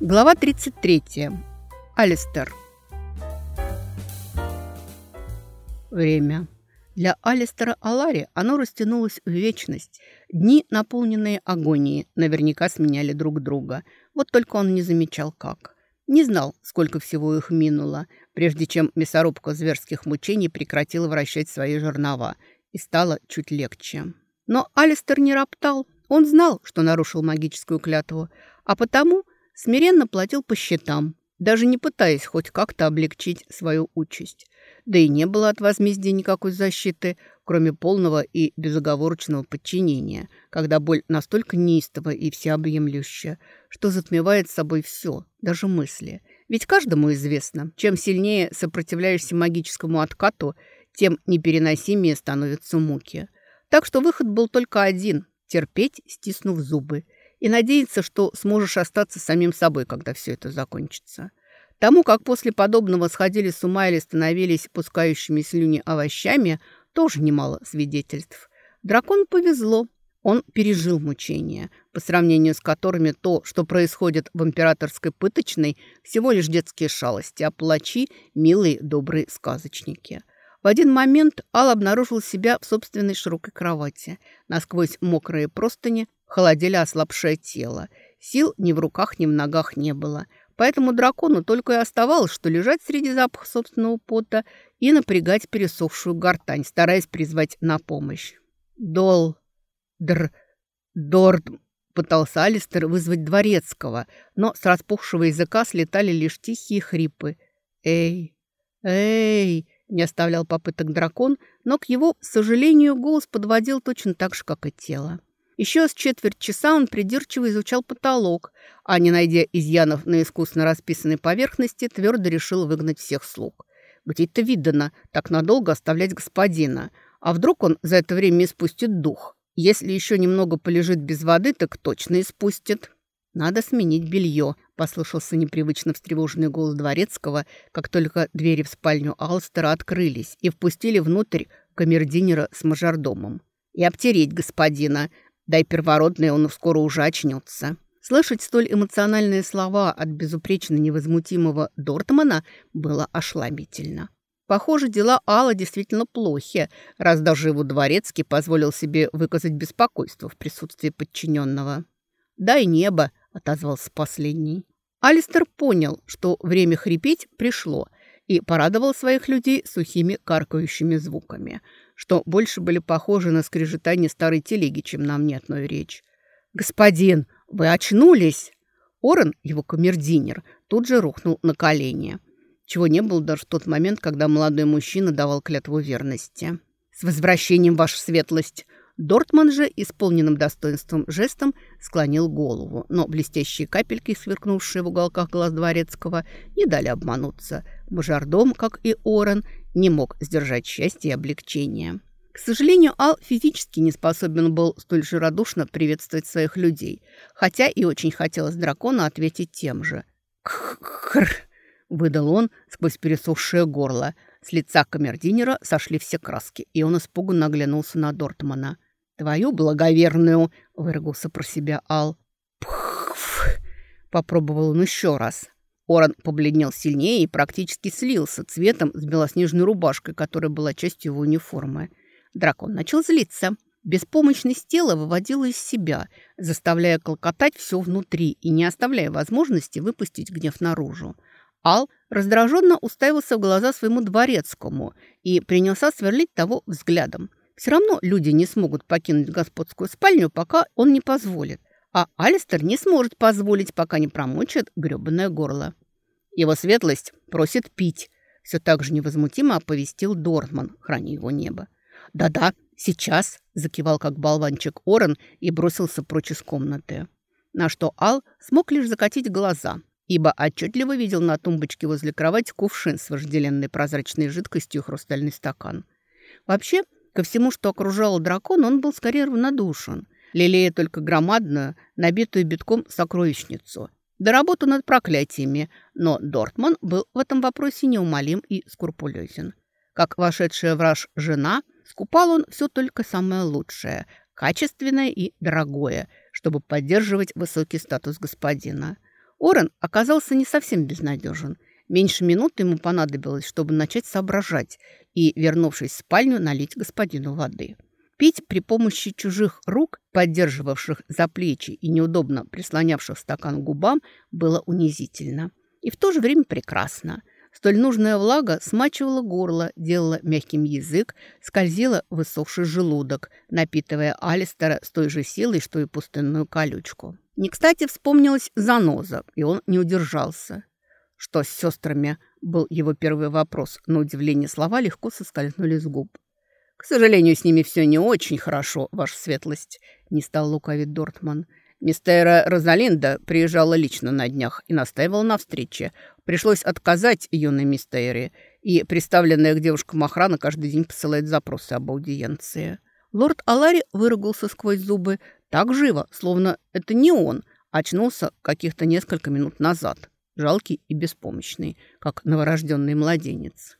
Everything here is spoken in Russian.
Глава 33. Алистер. Время. Для Алистера Алари оно растянулось в вечность. Дни, наполненные агонией, наверняка сменяли друг друга. Вот только он не замечал как. Не знал, сколько всего их минуло, прежде чем мясорубка зверских мучений прекратила вращать свои жернова и стало чуть легче. Но Алистер не роптал. Он знал, что нарушил магическую клятву, а потому смиренно платил по счетам, даже не пытаясь хоть как-то облегчить свою участь. Да и не было от возмездия никакой защиты, кроме полного и безоговорочного подчинения, когда боль настолько неистова и всеобъемлющая, что затмевает собой все, даже мысли. Ведь каждому известно, чем сильнее сопротивляешься магическому откату, тем непереносимее становятся муки. Так что выход был только один – терпеть, стиснув зубы, и надеяться, что сможешь остаться самим собой, когда все это закончится. Тому, как после подобного сходили с ума или становились пускающими слюни овощами, тоже немало свидетельств. Дракону повезло. Он пережил мучения, по сравнению с которыми то, что происходит в императорской пыточной, всего лишь детские шалости, а палачи – милые, добрые сказочники. В один момент Ал обнаружил себя в собственной широкой кровати. Насквозь мокрые простыни холодили ослабшее тело. Сил ни в руках, ни в ногах не было – Поэтому дракону только и оставалось, что лежать среди запаха собственного пота и напрягать пересохшую гортань, стараясь призвать на помощь. «Дол... др... дорд...» Пытался Алистер вызвать дворецкого, но с распухшего языка слетали лишь тихие хрипы. «Эй! Эй!» Не оставлял попыток дракон, но, к его сожалению, голос подводил точно так же, как и тело. Еще с четверть часа он придирчиво изучал потолок, а, не найдя изъянов на искусно расписанной поверхности, твердо решил выгнать всех слуг. Где-то видано так надолго оставлять господина. А вдруг он за это время испустит дух? Если еще немного полежит без воды, так точно испустит. «Надо сменить белье», – послышался непривычно встревоженный голос дворецкого, как только двери в спальню Алстера открылись и впустили внутрь камердинера с мажордомом. «И обтереть господина», да и первородный он скоро уже очнется. Слышать столь эмоциональные слова от безупречно невозмутимого Дортмана было ошеломительно. Похоже, дела Алла действительно плохи, раз даже его дворецкий позволил себе выказать беспокойство в присутствии подчиненного. «Дай небо», — отозвался последний. Алистер понял, что время хрипеть пришло, и порадовал своих людей сухими каркающими звуками — что больше были похожи на скрежетание старой телеги, чем на внятную речь. «Господин, вы очнулись?» Орен, его камердинер, тут же рухнул на колени, чего не было даже в тот момент, когда молодой мужчина давал клятву верности. «С возвращением, ваша светлость!» Дортман же, исполненным достоинством жестом, склонил голову, но блестящие капельки, сверкнувшие в уголках глаз дворецкого, не дали обмануться. Мажордом, как и Орен, не мог сдержать счастье и облегчение. К сожалению, Ал физически не способен был столь же радушно приветствовать своих людей, хотя и очень хотелось дракону ответить тем же. «Кхр!» – выдал он сквозь пересохшее горло. С лица камердинера сошли все краски, и он испуганно оглянулся на Дортмана. «Твою благоверную!» – выругался про себя Ал. «Пф!» – попробовал он еще раз. Оран побледнел сильнее и практически слился цветом с белоснежной рубашкой, которая была частью его униформы. Дракон начал злиться. Беспомощность тела выводила из себя, заставляя колкотать все внутри и не оставляя возможности выпустить гнев наружу. Ал раздраженно уставился в глаза своему дворецкому и принялся сверлить того взглядом. Все равно люди не смогут покинуть господскую спальню, пока он не позволит а Алистер не сможет позволить, пока не промочит грёбаное горло. Его светлость просит пить. Все так же невозмутимо оповестил Дортман, храни его небо. «Да-да, сейчас!» – закивал как болванчик Орен и бросился прочь из комнаты. На что Ал смог лишь закатить глаза, ибо отчетливо видел на тумбочке возле кровати кувшин с вожделенной прозрачной жидкостью и хрустальный стакан. Вообще, ко всему, что окружало дракона, он был скорее равнодушен – лелея только громадную, набитую битком сокровищницу. До работы над проклятиями, но Дортман был в этом вопросе неумолим и скрупулезен. Как вошедшая враж жена, скупал он все только самое лучшее, качественное и дорогое, чтобы поддерживать высокий статус господина. Орен оказался не совсем безнадежен. Меньше минуты ему понадобилось, чтобы начать соображать и, вернувшись в спальню, налить господину воды. Пить при помощи чужих рук, поддерживавших за плечи и неудобно прислонявших стакан к губам, было унизительно. И в то же время прекрасно. Столь нужная влага смачивала горло, делала мягким язык, скользила высохший желудок, напитывая Алистера с той же силой, что и пустынную колючку. Не кстати вспомнилась заноза, и он не удержался. Что с сестрами? Был его первый вопрос. На удивление слова легко соскользнули с губ. «К сожалению, с ними все не очень хорошо, ваша светлость», — не стал лукавить Дортман. «Мистера Розалинда приезжала лично на днях и настаивала на встрече. Пришлось отказать юной мистере, и представленная к девушкам охрана каждый день посылает запросы об аудиенции». Лорд Алари выругался сквозь зубы так живо, словно это не он, очнулся каких-то несколько минут назад жалкий и беспомощный, как новорожденный младенец.